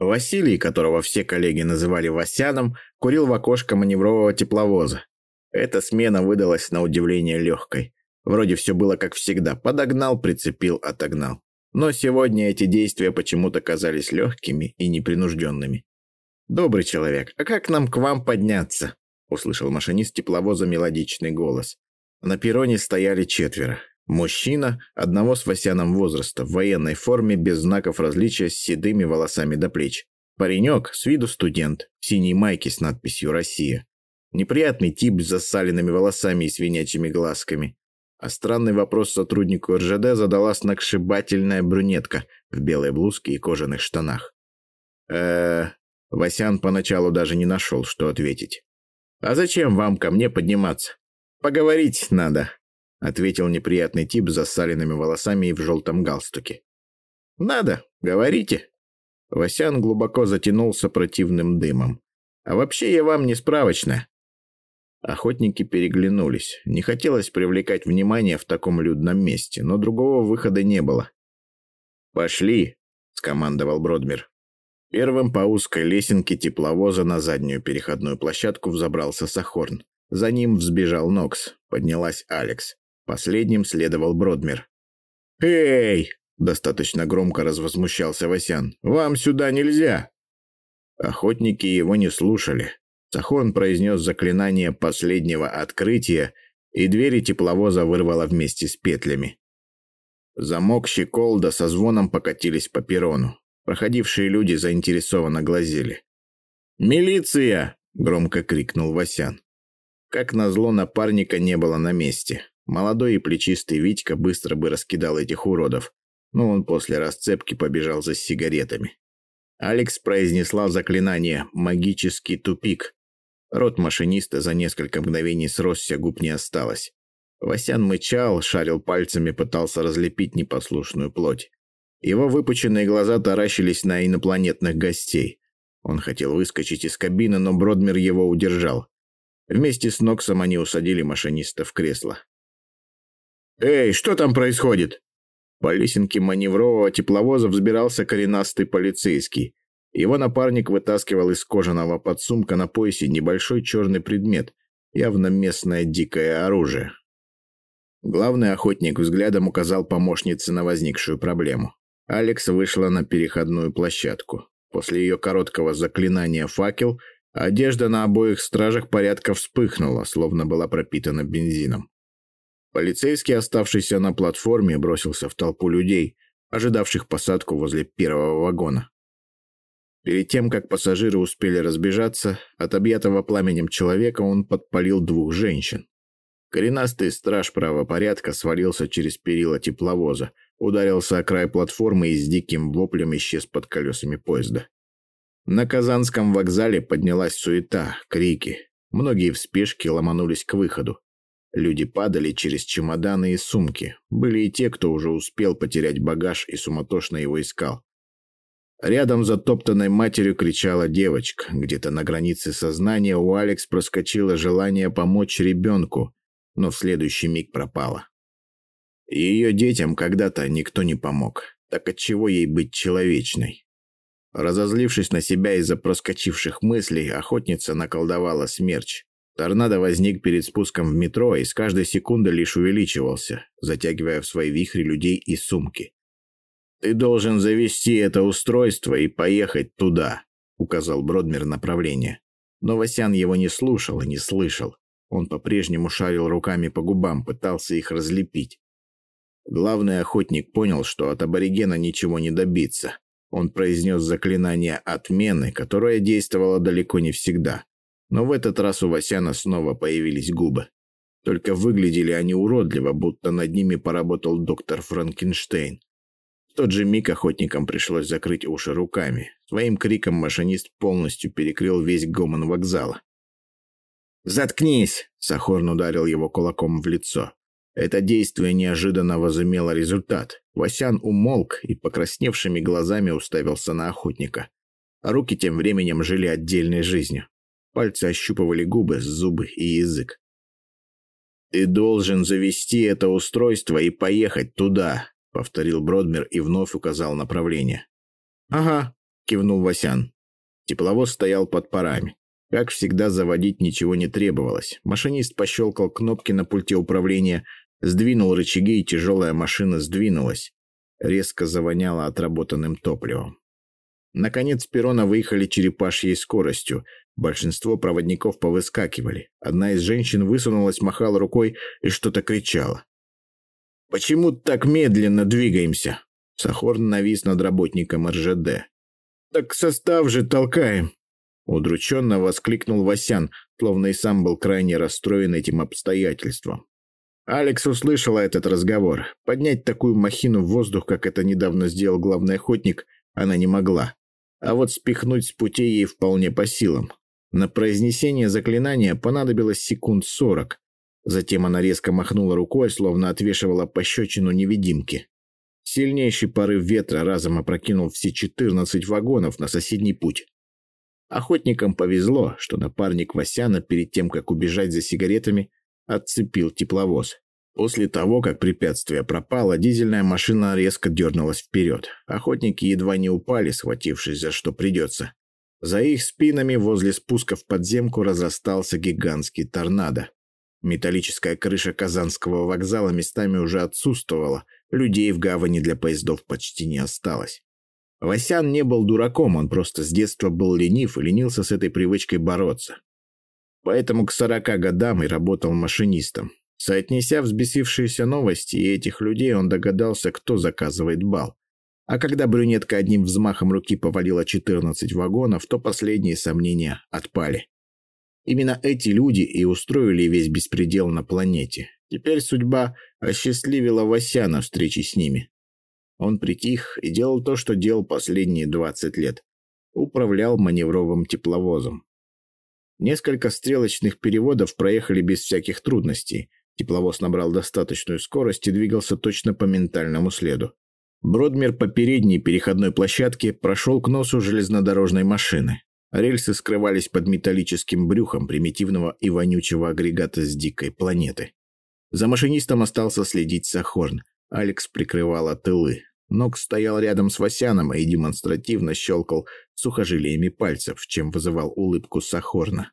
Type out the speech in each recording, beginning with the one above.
Василий, которого все коллеги называли Васяном, курил в окошко маневрового тепловоза. Эта смена выдалась на удивление легкой. Вроде все было как всегда. Подогнал, прицепил, отогнал. Но сегодня эти действия почему-то казались легкими и непринужденными. «Добрый человек, а как нам к вам подняться?» услышал машинист тепловоза мелодичный голос. На перроне стояли четверо. Мужчина, одного с Васяном возраста, в военной форме, без знаков различия, с седыми волосами до плеч. Паренек, с виду студент, в синей майке с надписью «Россия». Неприятный тип с засаленными волосами и свинячьими глазками. А странный вопрос сотруднику РЖД задала сногсшибательная брюнетка в белой блузке и кожаных штанах. э Васян поначалу даже не нашел, что ответить. «А зачем вам ко мне подниматься? Поговорить надо», — ответил неприятный тип с засаленными волосами и в желтом галстуке. «Надо, говорите». Васян глубоко затянулся противным дымом. «А вообще я вам не справочная». Охотники переглянулись. Не хотелось привлекать внимание в таком людном месте, но другого выхода не было. «Пошли», — скомандовал Бродмир. Первым по узкой лесенке тепловоза на заднюю переходную площадку взобрался Сахорн. За ним взбежал Нокс. Поднялась Алекс. Последним следовал Бродмир. «Эй!» – достаточно громко развозмущался Васян. «Вам сюда нельзя!» Охотники его не слушали. Сахон произнес заклинание последнего открытия, и двери тепловоза вырвало вместе с петлями. Замок щеколда со звоном покатились по перрону. Проходившие люди заинтересованно глазели. «Милиция!» – громко крикнул Васян. Как назло, напарника не было на месте. Молодой и плечистый Витька быстро бы раскидал этих уродов, но он после расцепки побежал за сигаретами. Алекс произнесла заклинание «Магический тупик». Рот машиниста за несколько мгновений сросся, губ не осталось. Васян мычал, шарил пальцами, пытался разлепить непослушную плоть. Его выпученные глаза таращились на инопланетных гостей. Он хотел выскочить из кабины, но Бродмер его удержал. Вместе с Ноксом они усадили машиниста в кресло. «Эй, что там происходит?» По лесенке маневрового тепловоза взбирался коренастый полицейский. Его напарник вытаскивал из кожаного подсумка на поясе небольшой черный предмет, явно местное дикое оружие. Главный охотник взглядом указал помощнице на возникшую проблему. Алекс вышла на переходную площадку. После ее короткого заклинания «факел» одежда на обоих стражах порядка вспыхнула, словно была пропитана бензином. Полицейский, оставшийся на платформе, бросился в толпу людей, ожидавших посадку возле первого вагона. Перед тем, как пассажиры успели разбежаться, от объятого пламенем человека он подпалил двух женщин. Коренастый страж правопорядка свалился через перила тепловоза, ударился о край платформы и с диким воплем исчез под колесами поезда. На Казанском вокзале поднялась суета, крики. Многие в спешке ломанулись к выходу. Люди падали через чемоданы и сумки. Были и те, кто уже успел потерять багаж и суматошно его искал. Рядом за топтанной матерью кричала девочка. Где-то на границе сознания у Алекс проскочило желание помочь ребенку, но в следующий миг пропало. Ее детям когда-то никто не помог. Так отчего ей быть человечной? Разозлившись на себя из-за проскочивших мыслей, охотница наколдовала смерч. Торнадо возник перед спуском в метро и с каждой секунды лишь увеличивался, затягивая в свои вихри людей и сумки. «Ты должен завести это устройство и поехать туда», — указал Бродмер направление. Но Васян его не слушал и не слышал. Он по-прежнему шарил руками по губам, пытался их разлепить. Главный охотник понял, что от аборигена ничего не добиться. Он произнес заклинание отмены, которое действовало далеко не всегда. Но в этот раз у Васяна снова появились губы. Только выглядели они уродливо, будто над ними поработал доктор Франкенштейн. В тот же миг охотникам пришлось закрыть уши руками. Своим криком машинист полностью перекрыл весь гомон вокзала. «Заткнись!» – Сахорн ударил его кулаком в лицо. Это действие неожиданно возымело результат. Васян умолк и покрасневшими глазами уставился на охотника. А руки тем временем жили отдельной жизнью. Пальцы ощупывали губы, зубы и язык. «Ты должен завести это устройство и поехать туда», — повторил Бродмер и вновь указал направление. «Ага», — кивнул Васян. Тепловоз стоял под парами. Как всегда, заводить ничего не требовалось. Машинист пощелкал кнопки на пульте управления, сдвинул рычаги, и тяжелая машина сдвинулась. Резко завоняло отработанным топливом. Наконец, перона выехали черепашьей скоростью. Большинство проводников повыскакивали. Одна из женщин высунулась, махала рукой и что-то кричала. «Почему так медленно двигаемся?» Сахорн навис над работником РЖД. «Так состав же толкаем!» Удрученно воскликнул Васян, словно и сам был крайне расстроен этим обстоятельством. Алекс услышала этот разговор. Поднять такую махину в воздух, как это недавно сделал главный охотник, она не могла. А вот спихнуть с пути ей вполне по силам. На произнесение заклинания понадобилось секунд сорок. Затем она резко махнула рукой, словно отвешивала пощечину невидимки. Сильнейший порыв ветра разом опрокинул все 14 вагонов на соседний путь. Охотникам повезло, что напарник Васяна перед тем, как убежать за сигаретами, отцепил тепловоз. После того, как препятствие пропало, дизельная машина резко дернулась вперед. Охотники едва не упали, схватившись за что придется. За их спинами возле спуска в подземку разрастался гигантский торнадо. Металлическая крыша Казанского вокзала местами уже отсутствовала, людей в гавани для поездов почти не осталось. Васян не был дураком, он просто с детства был ленив и ленился с этой привычкой бороться. Поэтому к сорока годам и работал машинистом. Соотнеся взбесившиеся новости и этих людей, он догадался, кто заказывает бал. А когда брюнетка одним взмахом руки повалила 14 вагонов, то последние сомнения отпали. Именно эти люди и устроили весь беспредел на планете. Теперь судьба осчастливила Васяна встречи с ними. Он притих и делал то, что делал последние 20 лет. Управлял маневровым тепловозом. Несколько стрелочных переводов проехали без всяких трудностей. Тепловоз набрал достаточную скорость и двигался точно по ментальному следу. Бродмер по передней переходной площадке прошел к носу железнодорожной машины. Рельсы скрывались под металлическим брюхом примитивного и вонючего агрегата с дикой планеты. За машинистом остался следить Сахорн. Алекс прикрывала тылы. Нокс стоял рядом с Васяном и демонстративно щелкал сухожилиями пальцев, чем вызывал улыбку Сахорна.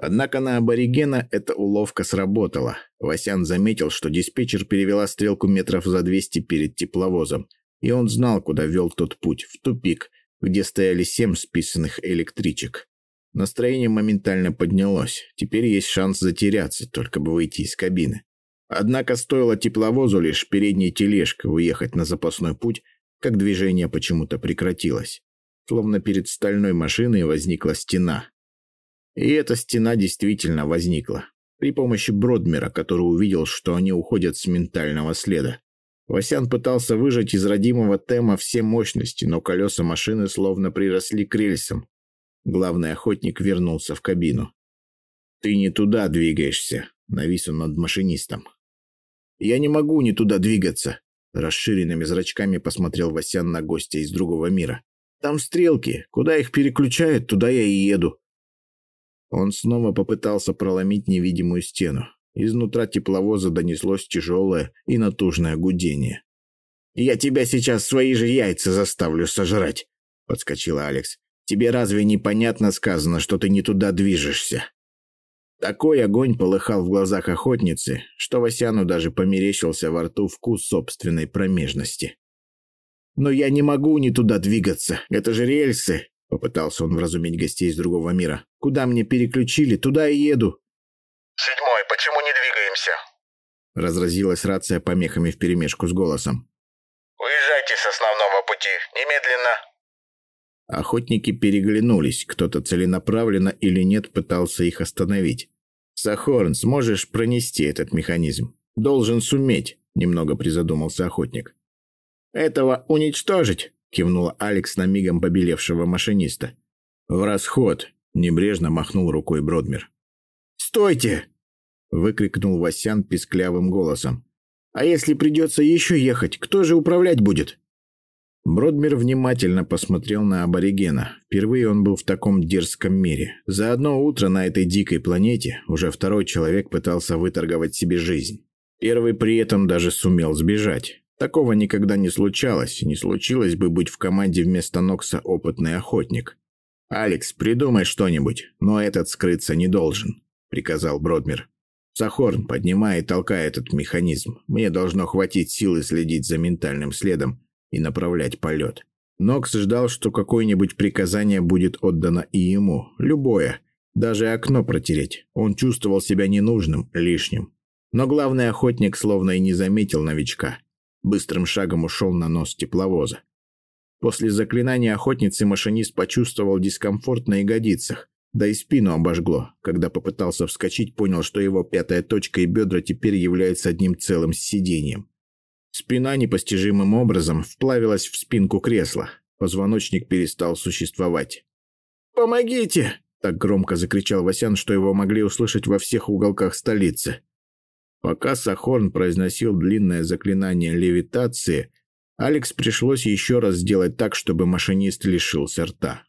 Однако на аборигена эта уловка сработала. Васян заметил, что диспетчер перевела стрелку метров за 200 перед тепловозом, и он знал, куда вел тот путь, в тупик, где стояли семь списанных электричек. Настроение моментально поднялось. Теперь есть шанс затеряться, только бы выйти из кабины. Однако стоило тепловозу лишь передней тележкой уехать на запасной путь, как движение почему-то прекратилось. Словно перед стальной машиной возникла стена. И эта стена действительно возникла. При помощи Бродмера, который увидел, что они уходят с ментального следа. Васян пытался выжать из родимого тема все мощности, но колеса машины словно приросли к рельсам. Главный охотник вернулся в кабину. «Ты не туда двигаешься», — навис он над машинистом. «Я не могу не туда двигаться», — расширенными зрачками посмотрел Васян на гостя из другого мира. «Там стрелки. Куда их переключают, туда я и еду». Он снова попытался проломить невидимую стену. Изнутра тепловоза донеслось тяжелое и натужное гудение. «Я тебя сейчас свои же яйца заставлю сожрать», — подскочила Алекс. «Тебе разве непонятно сказано, что ты не туда движешься?» Такой огонь полыхал в глазах охотницы, что Васяну даже померещился во рту вкус собственной промежности. «Но я не могу не туда двигаться, это же рельсы!» Попытался он вразумить гостей из другого мира. «Куда мне переключили, туда и еду!» «Седьмой, почему не двигаемся?» Разразилась рация помехами вперемешку с голосом. «Уезжайте с основного пути, немедленно!» Охотники переглянулись, кто-то целенаправленно или нет пытался их остановить. «Сахорн, сможешь пронести этот механизм?» «Должен суметь», — немного призадумался охотник. «Этого уничтожить?» — кивнула Алекс на мигом побелевшего машиниста. «В расход!» — небрежно махнул рукой Бродмер. «Стойте!» — выкрикнул Васян писклявым голосом. «А если придется еще ехать, кто же управлять будет?» Бродмер внимательно посмотрел на аборигена. Впервые он был в таком дерзком мире. За одно утро на этой дикой планете уже второй человек пытался выторговать себе жизнь. Первый при этом даже сумел сбежать. Такого никогда не случалось, не случилось бы быть в команде вместо Нокса опытный охотник. «Алекс, придумай что-нибудь, но этот скрыться не должен», — приказал Бродмер. «Сахорн, поднимай и толкай этот механизм. Мне должно хватить силы следить за ментальным следом и направлять полет». Нокс ждал, что какое-нибудь приказание будет отдано и ему, любое, даже окно протереть. Он чувствовал себя ненужным, лишним. Но главный охотник словно и не заметил новичка. Быстрым шагом ушел на нос тепловоза. После заклинания охотницы машинист почувствовал дискомфорт на ягодицах, да и спину обожгло. Когда попытался вскочить, понял, что его пятая точка и бедра теперь являются одним целым с сиденьем. Спина непостижимым образом вплавилась в спинку кресла. Позвоночник перестал существовать. «Помогите!» – так громко закричал Васян, что его могли услышать во всех уголках столицы. Пока Сахорн произносил длинное заклинание левитации, Алекс пришлось еще раз сделать так, чтобы машинист лишился рта.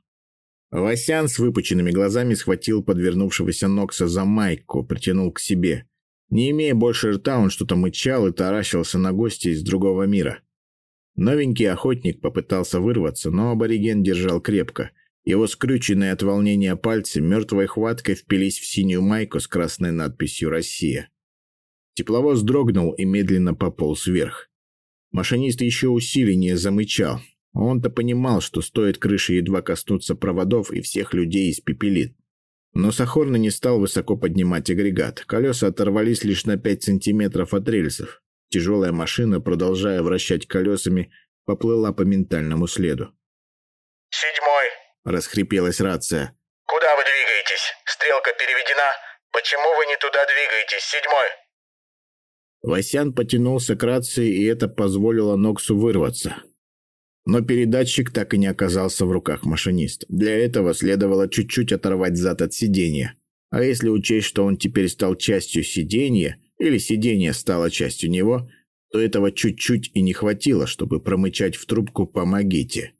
Васян с выпученными глазами схватил подвернувшегося Нокса за майку, притянул к себе. Не имея больше рта, он что-то мычал и таращился на гостя из другого мира. Новенький охотник попытался вырваться, но абориген держал крепко. Его скрюченные от волнения пальцы мертвой хваткой впились в синюю майку с красной надписью «Россия». Тепловоз дрогнул и медленно пополз вверх. Машинист еще усиленнее замычал. Он-то понимал, что стоит крыши едва коснуться проводов и всех людей испепелит. Но Сахорна не стал высоко поднимать агрегат. Колеса оторвались лишь на 5 сантиметров от рельсов. Тяжелая машина, продолжая вращать колесами, поплыла по ментальному следу. «Седьмой», — расхрипелась рация. «Куда вы двигаетесь? Стрелка переведена. Почему вы не туда двигаетесь, седьмой?» Васян потянулся к рации, и это позволило Ноксу вырваться. Но передатчик так и не оказался в руках машиниста. Для этого следовало чуть-чуть оторвать зад от сиденья. А если учесть, что он теперь стал частью сиденья, или сиденье стало частью него, то этого чуть-чуть и не хватило, чтобы промычать в трубку «помогите».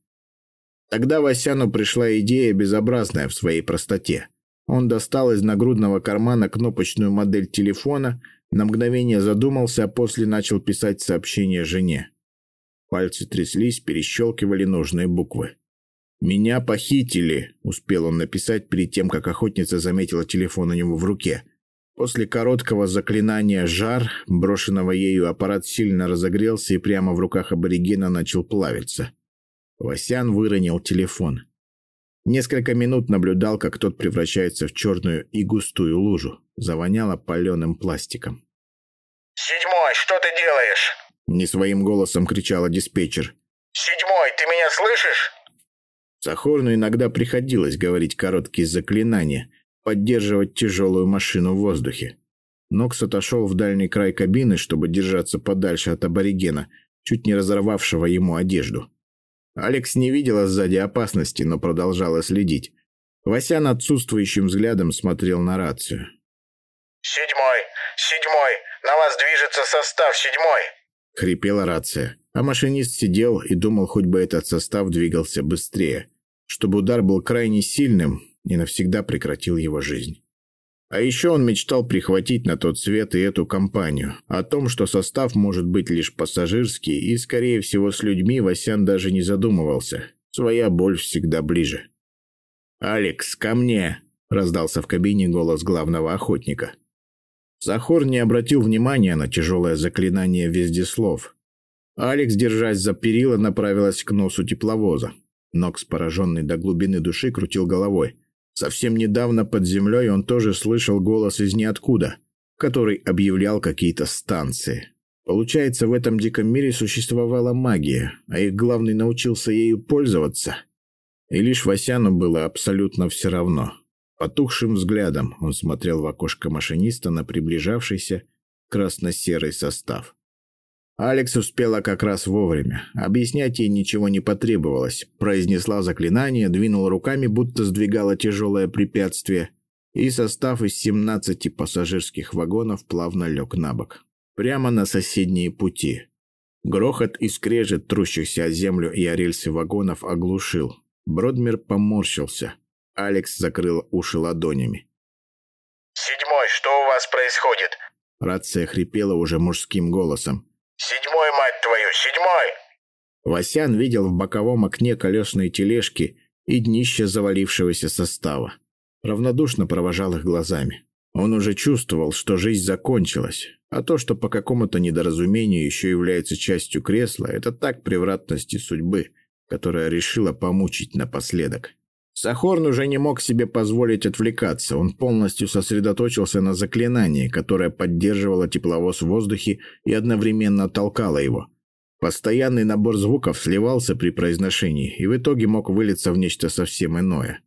Тогда Васяну пришла идея, безобразная в своей простоте. Он достал из нагрудного кармана кнопочную модель телефона – на мгновение задумался, а после начал писать сообщение жене. Пальцы тряслись, перещелкивали нужные буквы. «Меня похитили», — успел он написать перед тем, как охотница заметила телефон у него в руке. После короткого заклинания «жар», брошенного ею, аппарат сильно разогрелся и прямо в руках аборигена начал плавиться. Васян выронил телефон. Несколько минут наблюдал, как тот превращается в черную и густую лужу. Завоняло паленым пластиком. «Седьмой, что ты делаешь?» Не своим голосом кричала диспетчер. «Седьмой, ты меня слышишь?» Сахорну иногда приходилось говорить короткие заклинания, поддерживать тяжелую машину в воздухе. Нокс отошел в дальний край кабины, чтобы держаться подальше от аборигена, чуть не разорвавшего ему одежду. Алекс не видела сзади опасности, но продолжала следить. Васян отсутствующим взглядом смотрел на рацию. «Седьмой! Седьмой! На вас движется состав седьмой!» — хрипела рация. А машинист сидел и думал, хоть бы этот состав двигался быстрее, чтобы удар был крайне сильным и навсегда прекратил его жизнь. А еще он мечтал прихватить на тот свет и эту компанию. О том, что состав может быть лишь пассажирский и, скорее всего, с людьми, Васян даже не задумывался. Своя боль всегда ближе. «Алекс, ко мне!» – раздался в кабине голос главного охотника. Захор не обратил внимания на тяжелое заклинание вездеслов. Алекс, держась за перила, направилась к носу тепловоза. Нокс, пораженный до глубины души, крутил головой. Совсем недавно под землей он тоже слышал голос из ниоткуда, который объявлял какие-то станции. Получается, в этом диком мире существовала магия, а их главный научился ею пользоваться. И лишь Васяну было абсолютно все равно. Потухшим взглядом он смотрел в окошко машиниста на приближавшийся красно-серый состав. Алекс успела как раз вовремя. Объяснять ей ничего не потребовалось. Произнесла заклинание, двинула руками, будто сдвигала тяжелое препятствие, и состав из 17 пассажирских вагонов плавно лег на бок. Прямо на соседние пути. Грохот и скрежет трущихся о землю и о рельсы вагонов оглушил. Бродмер поморщился. Алекс закрыл уши ладонями. «Седьмой, что у вас происходит?» Рация хрипела уже мужским голосом. Седьмой, мать твою, седьмой!» Васян видел в боковом окне колесные тележки и днище завалившегося состава. Равнодушно провожал их глазами. Он уже чувствовал, что жизнь закончилась, а то, что по какому-то недоразумению еще является частью кресла, это так превратности судьбы, которая решила помучить напоследок. Сахорн уже не мог себе позволить отвлекаться, он полностью сосредоточился на заклинании, которое поддерживало тепловоз в воздухе и одновременно толкало его. Постоянный набор звуков сливался при произношении и в итоге мог вылиться в нечто совсем иное.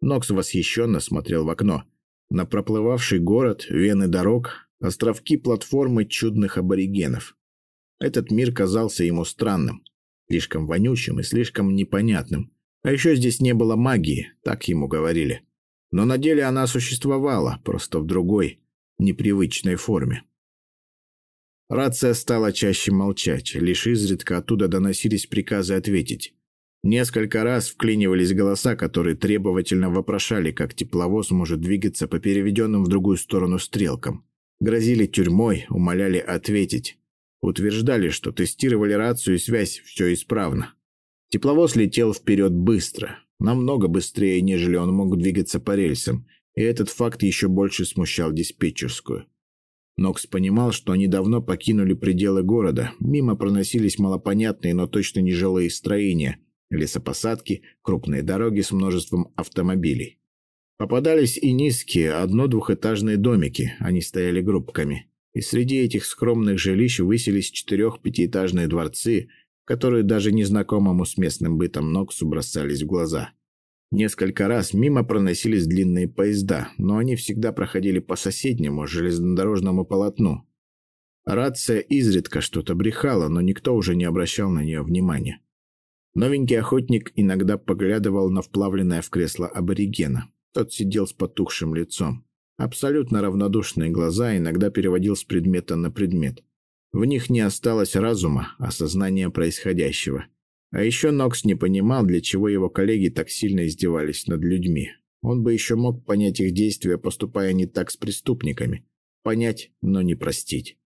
Нокс восхищенно смотрел в окно. На проплывавший город, вены дорог, островки платформы чудных аборигенов. Этот мир казался ему странным, слишком вонючим и слишком непонятным. А еще здесь не было магии, так ему говорили. Но на деле она существовала, просто в другой, непривычной форме. Рация стала чаще молчать, лишь изредка оттуда доносились приказы ответить. Несколько раз вклинивались голоса, которые требовательно вопрошали, как тепловоз может двигаться по переведенным в другую сторону стрелкам. Грозили тюрьмой, умоляли ответить. Утверждали, что тестировали рацию и связь, все исправно. Тепловоз летел вперед быстро, намного быстрее, нежели он мог двигаться по рельсам, и этот факт еще больше смущал диспетчерскую. Нокс понимал, что они давно покинули пределы города, мимо проносились малопонятные, но точно не жилые строения, лесопосадки, крупные дороги с множеством автомобилей. Попадались и низкие, одно-двухэтажные домики, они стояли группками. И среди этих скромных жилищ высились четырех-пятиэтажные дворцы – которые даже незнакомому с местным бытом Ноксу бросались в глаза. Несколько раз мимо проносились длинные поезда, но они всегда проходили по соседнему железнодорожному полотну. Рация изредка что-то брехала, но никто уже не обращал на нее внимания. Новенький охотник иногда поглядывал на вплавленное в кресло аборигена. Тот сидел с потухшим лицом. Абсолютно равнодушные глаза иногда переводил с предмета на предмет. В них не осталось разума, осознания происходящего. А еще Нокс не понимал, для чего его коллеги так сильно издевались над людьми. Он бы еще мог понять их действия, поступая не так с преступниками. Понять, но не простить.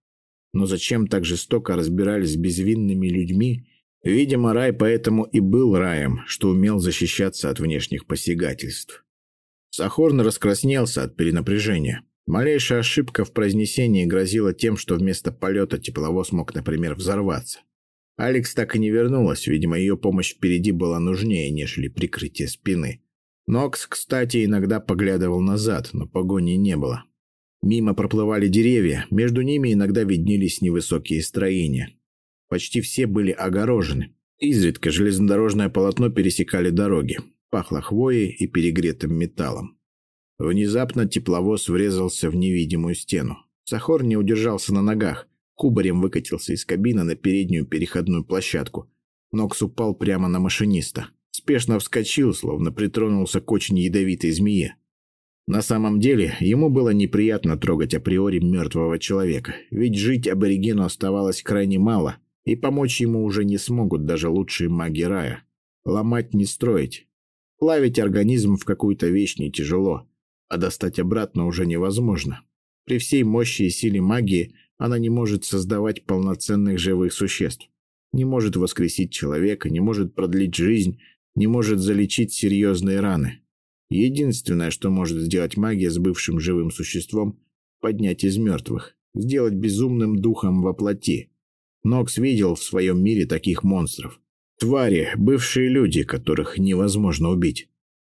Но зачем так жестоко разбирались с безвинными людьми? Видимо, рай поэтому и был раем, что умел защищаться от внешних посягательств. Сахорн раскраснелся от перенапряжения. Малейшая ошибка в произнесении грозила тем, что вместо полета тепловоз мог, например, взорваться. Алекс так и не вернулась, видимо, ее помощь впереди была нужнее, нежели прикрытие спины. Нокс, кстати, иногда поглядывал назад, но погони не было. Мимо проплывали деревья, между ними иногда виднелись невысокие строения. Почти все были огорожены. Изредка железнодорожное полотно пересекали дороги. Пахло хвоей и перегретым металлом. Внезапно тепловоз врезался в невидимую стену. Сахор не удержался на ногах, кубарем выкатился из кабины на переднюю переходную площадку. Нокс упал прямо на машиниста. Спешно вскочил, словно притронулся к очень ядовитой змее. На самом деле, ему было неприятно трогать априори мертвого человека, ведь жить аборигену оставалось крайне мало, и помочь ему уже не смогут даже лучшие маги рая. Ломать не строить. Плавить организм в какую-то вещь не тяжело а достать обратно уже невозможно. При всей мощи и силе магии она не может создавать полноценных живых существ, не может воскресить человека, не может продлить жизнь, не может залечить серьезные раны. Единственное, что может сделать магия с бывшим живым существом – поднять из мертвых, сделать безумным духом во плоти. Нокс видел в своем мире таких монстров. Твари, бывшие люди, которых невозможно убить.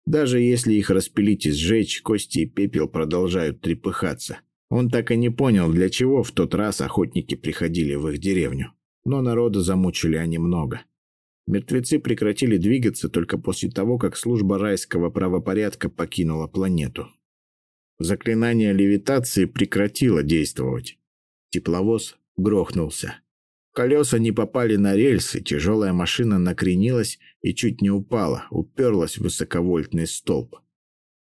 Даже если их распилить и сжечь, кости и пепел продолжают трепыхаться. Он так и не понял, для чего в тот раз охотники приходили в их деревню. Но народа замучили они много. Мертвецы прекратили двигаться только после того, как служба райского правопорядка покинула планету. Заклинание левитации прекратило действовать. Тепловоз грохнулся. Колеса не попали на рельсы, тяжелая машина накренилась и чуть не упала, уперлась в высоковольтный столб.